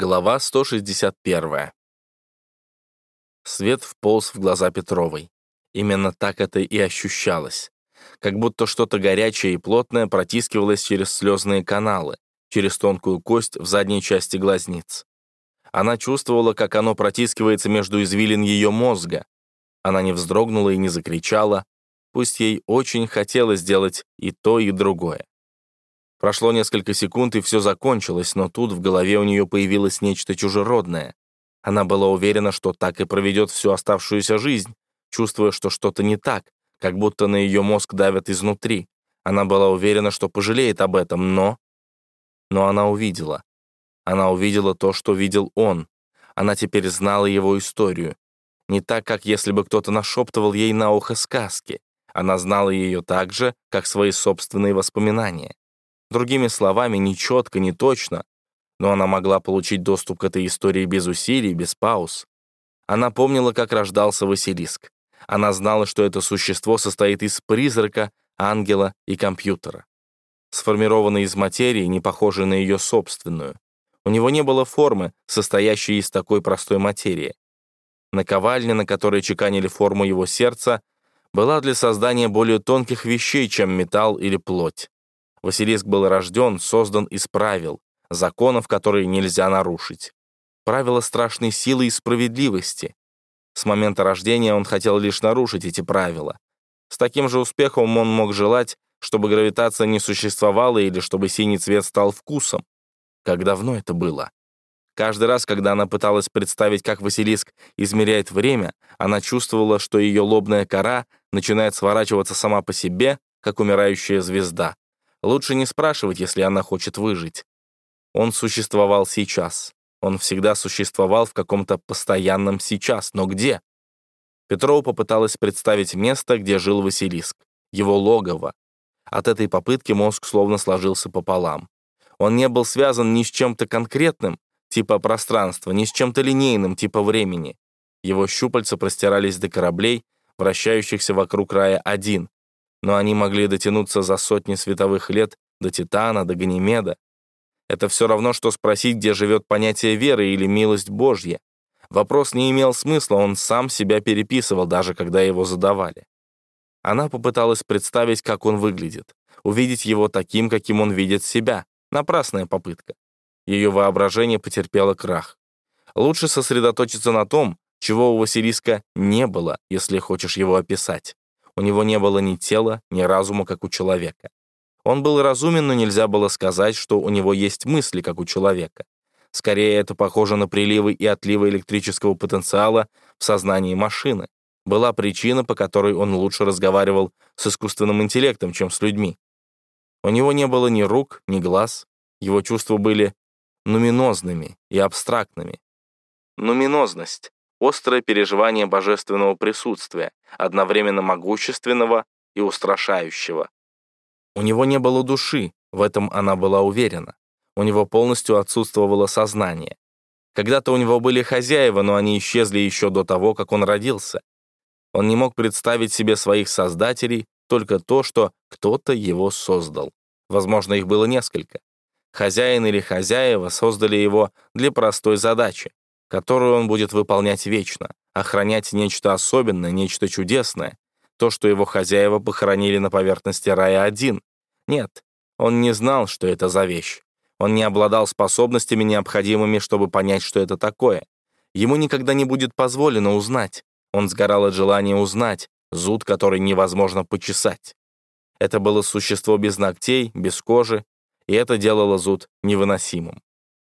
Глава 161. Свет вполз в глаза Петровой. Именно так это и ощущалось. Как будто что-то горячее и плотное протискивалось через слезные каналы, через тонкую кость в задней части глазниц. Она чувствовала, как оно протискивается между извилин ее мозга. Она не вздрогнула и не закричала, пусть ей очень хотелось сделать и то, и другое. Прошло несколько секунд, и все закончилось, но тут в голове у нее появилось нечто чужеродное. Она была уверена, что так и проведет всю оставшуюся жизнь, чувствуя, что что-то не так, как будто на ее мозг давят изнутри. Она была уверена, что пожалеет об этом, но... Но она увидела. Она увидела то, что видел он. Она теперь знала его историю. Не так, как если бы кто-то нашептывал ей на ухо сказки. Она знала ее так же, как свои собственные воспоминания. Другими словами, не четко, не точно, но она могла получить доступ к этой истории без усилий, без пауз. Она помнила, как рождался Василиск. Она знала, что это существо состоит из призрака, ангела и компьютера. Сформированный из материи, не похожей на ее собственную. У него не было формы, состоящей из такой простой материи. Наковальня, на которой чеканили форму его сердца, была для создания более тонких вещей, чем металл или плоть. Василиск был рожден, создан из правил, законов, которые нельзя нарушить. Правила страшной силы и справедливости. С момента рождения он хотел лишь нарушить эти правила. С таким же успехом он мог желать, чтобы гравитация не существовала или чтобы синий цвет стал вкусом. Как давно это было? Каждый раз, когда она пыталась представить, как Василиск измеряет время, она чувствовала, что ее лобная кора начинает сворачиваться сама по себе, как умирающая звезда. Лучше не спрашивать, если она хочет выжить. Он существовал сейчас. Он всегда существовал в каком-то постоянном сейчас. Но где? Петрова попыталась представить место, где жил Василиск. Его логово. От этой попытки мозг словно сложился пополам. Он не был связан ни с чем-то конкретным, типа пространства, ни с чем-то линейным, типа времени. Его щупальца простирались до кораблей, вращающихся вокруг рая один, но они могли дотянуться за сотни световых лет до Титана, до Ганимеда. Это все равно, что спросить, где живет понятие веры или милость Божья. Вопрос не имел смысла, он сам себя переписывал, даже когда его задавали. Она попыталась представить, как он выглядит, увидеть его таким, каким он видит себя. Напрасная попытка. Ее воображение потерпело крах. Лучше сосредоточиться на том, чего у Василиска не было, если хочешь его описать. У него не было ни тела, ни разума, как у человека. Он был разумен, но нельзя было сказать, что у него есть мысли, как у человека. Скорее, это похоже на приливы и отливы электрического потенциала в сознании машины. Была причина, по которой он лучше разговаривал с искусственным интеллектом, чем с людьми. У него не было ни рук, ни глаз. Его чувства были нуминозными и абстрактными. Нуминозность острое переживание божественного присутствия, одновременно могущественного и устрашающего. У него не было души, в этом она была уверена. У него полностью отсутствовало сознание. Когда-то у него были хозяева, но они исчезли еще до того, как он родился. Он не мог представить себе своих создателей, только то, что кто-то его создал. Возможно, их было несколько. Хозяин или хозяева создали его для простой задачи которую он будет выполнять вечно, охранять нечто особенное, нечто чудесное, то, что его хозяева похоронили на поверхности рая один. Нет, он не знал, что это за вещь. Он не обладал способностями, необходимыми, чтобы понять, что это такое. Ему никогда не будет позволено узнать. Он сгорал от желания узнать, зуд, который невозможно почесать. Это было существо без ногтей, без кожи, и это делало зуд невыносимым.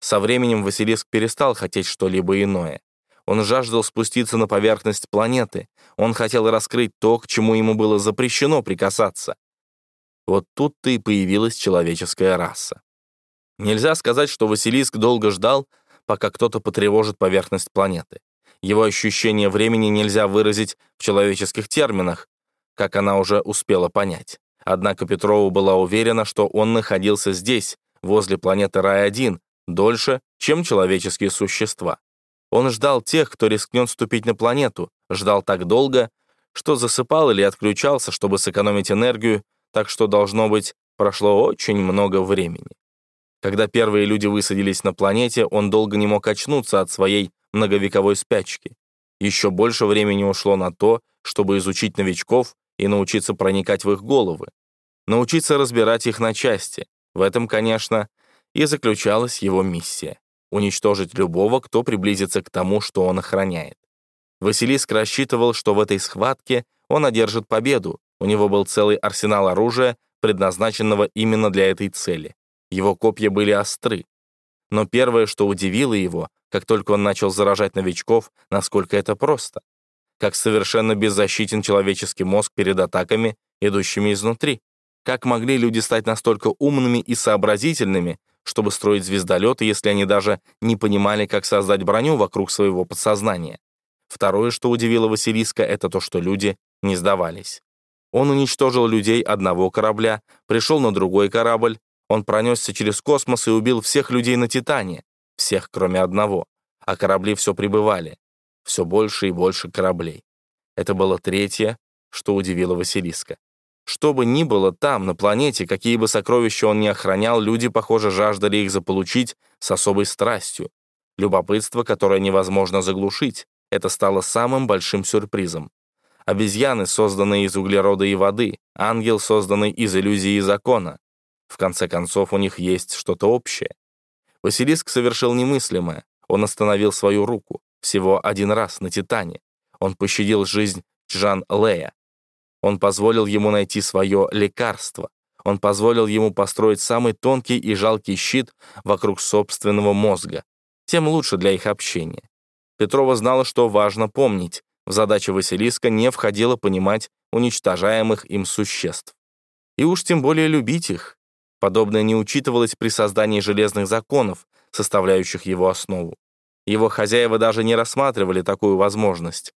Со временем Василиск перестал хотеть что-либо иное. Он жаждал спуститься на поверхность планеты. Он хотел раскрыть то, к чему ему было запрещено прикасаться. Вот тут-то и появилась человеческая раса. Нельзя сказать, что Василиск долго ждал, пока кто-то потревожит поверхность планеты. Его ощущение времени нельзя выразить в человеческих терминах, как она уже успела понять. Однако Петрова была уверена, что он находился здесь, возле планеты Рай-1, дольше, чем человеческие существа. Он ждал тех, кто рискнет ступить на планету, ждал так долго, что засыпал или отключался, чтобы сэкономить энергию, так что, должно быть, прошло очень много времени. Когда первые люди высадились на планете, он долго не мог очнуться от своей многовековой спячки. Еще больше времени ушло на то, чтобы изучить новичков и научиться проникать в их головы. Научиться разбирать их на части. В этом, конечно, и заключалась его миссия — уничтожить любого, кто приблизится к тому, что он охраняет. Василиск рассчитывал, что в этой схватке он одержит победу, у него был целый арсенал оружия, предназначенного именно для этой цели. Его копья были остры. Но первое, что удивило его, как только он начал заражать новичков, насколько это просто. Как совершенно беззащитен человеческий мозг перед атаками, идущими изнутри. Как могли люди стать настолько умными и сообразительными, чтобы строить звездолеты, если они даже не понимали, как создать броню вокруг своего подсознания? Второе, что удивило Василиска, это то, что люди не сдавались. Он уничтожил людей одного корабля, пришел на другой корабль, он пронесся через космос и убил всех людей на Титане, всех, кроме одного. А корабли все прибывали. Все больше и больше кораблей. Это было третье, что удивило Василиска. Что бы ни было там, на планете, какие бы сокровища он ни охранял, люди, похоже, жаждали их заполучить с особой страстью. Любопытство, которое невозможно заглушить, это стало самым большим сюрпризом. Обезьяны, созданные из углерода и воды, ангел, созданный из иллюзии и закона. В конце концов, у них есть что-то общее. Василиск совершил немыслимое. Он остановил свою руку. Всего один раз на Титане. Он пощадил жизнь Джан Лея. Он позволил ему найти свое лекарство. Он позволил ему построить самый тонкий и жалкий щит вокруг собственного мозга. Тем лучше для их общения. Петрова знала, что важно помнить. В задачу Василиска не входило понимать уничтожаемых им существ. И уж тем более любить их. Подобное не учитывалось при создании железных законов, составляющих его основу. Его хозяева даже не рассматривали такую возможность.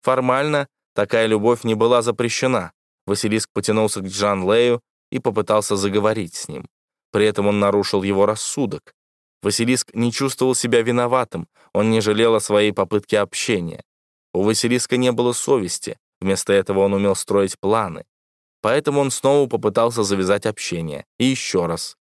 Формально такая любовь не была запрещена. Василиск потянулся к Джан Лею и попытался заговорить с ним. При этом он нарушил его рассудок. Василиск не чувствовал себя виноватым, он не жалел о своей попытке общения. У Василиска не было совести, вместо этого он умел строить планы. Поэтому он снова попытался завязать общение. И еще раз.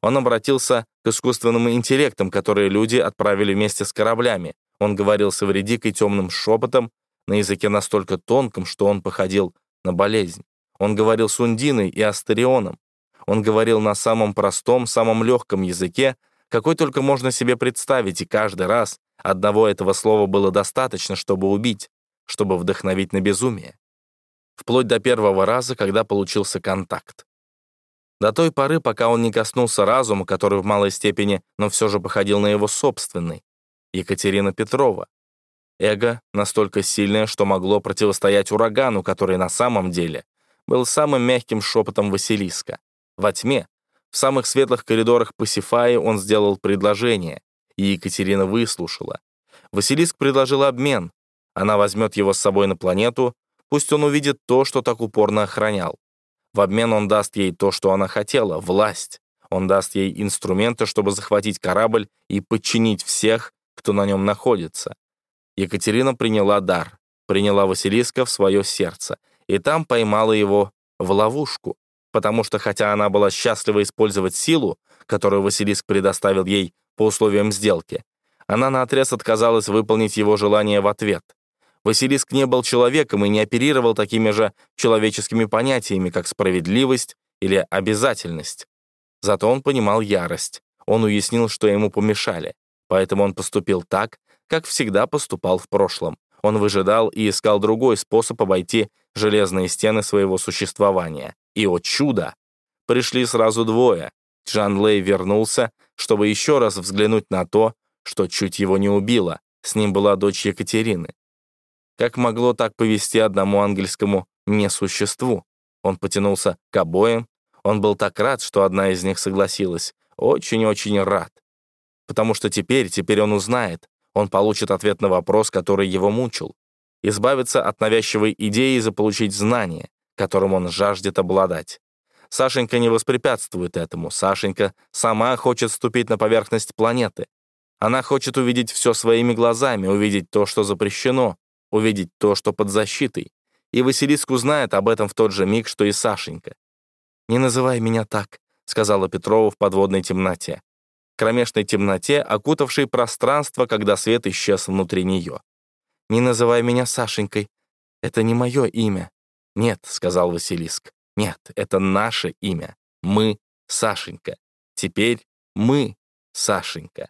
Он обратился к искусственным интеллектам, которые люди отправили вместе с кораблями. Он говорил с Эвредикой темным шепотом, на языке настолько тонком, что он походил на болезнь. Он говорил с Ундиной и Астерионом. Он говорил на самом простом, самом легком языке, какой только можно себе представить, и каждый раз одного этого слова было достаточно, чтобы убить, чтобы вдохновить на безумие вплоть до первого раза, когда получился контакт. До той поры, пока он не коснулся разума, который в малой степени, но все же походил на его собственный, Екатерина Петрова. Эго настолько сильное, что могло противостоять урагану, который на самом деле был самым мягким шепотом Василиска. Во тьме, в самых светлых коридорах Пасифаи он сделал предложение, и Екатерина выслушала. Василиск предложил обмен. Она возьмет его с собой на планету, Пусть он увидит то, что так упорно охранял. В обмен он даст ей то, что она хотела — власть. Он даст ей инструменты, чтобы захватить корабль и подчинить всех, кто на нем находится. Екатерина приняла дар, приняла Василиска в свое сердце, и там поймала его в ловушку, потому что хотя она была счастлива использовать силу, которую Василиск предоставил ей по условиям сделки, она наотрез отказалась выполнить его желание в ответ. Василиск не был человеком и не оперировал такими же человеческими понятиями, как справедливость или обязательность. Зато он понимал ярость. Он уяснил, что ему помешали. Поэтому он поступил так, как всегда поступал в прошлом. Он выжидал и искал другой способ обойти железные стены своего существования. И, о чудо! Пришли сразу двое. Джан Лэй вернулся, чтобы еще раз взглянуть на то, что чуть его не убило. С ним была дочь Екатерины. Как могло так повести одному ангельскому несуществу? Он потянулся к обоим. Он был так рад, что одна из них согласилась. Очень-очень рад. Потому что теперь, теперь он узнает. Он получит ответ на вопрос, который его мучил. Избавиться от навязчивой идеи и заполучить знание, которым он жаждет обладать. Сашенька не воспрепятствует этому. Сашенька сама хочет ступить на поверхность планеты. Она хочет увидеть все своими глазами, увидеть то, что запрещено, увидеть то, что под защитой, и Василиск узнает об этом в тот же миг, что и Сашенька. «Не называй меня так», — сказала Петрова в подводной темноте. Кромешной темноте, окутавшей пространство, когда свет исчез внутри нее. «Не называй меня Сашенькой. Это не мое имя». «Нет», — сказал Василиск. «Нет, это наше имя. Мы — Сашенька. Теперь мы — Сашенька».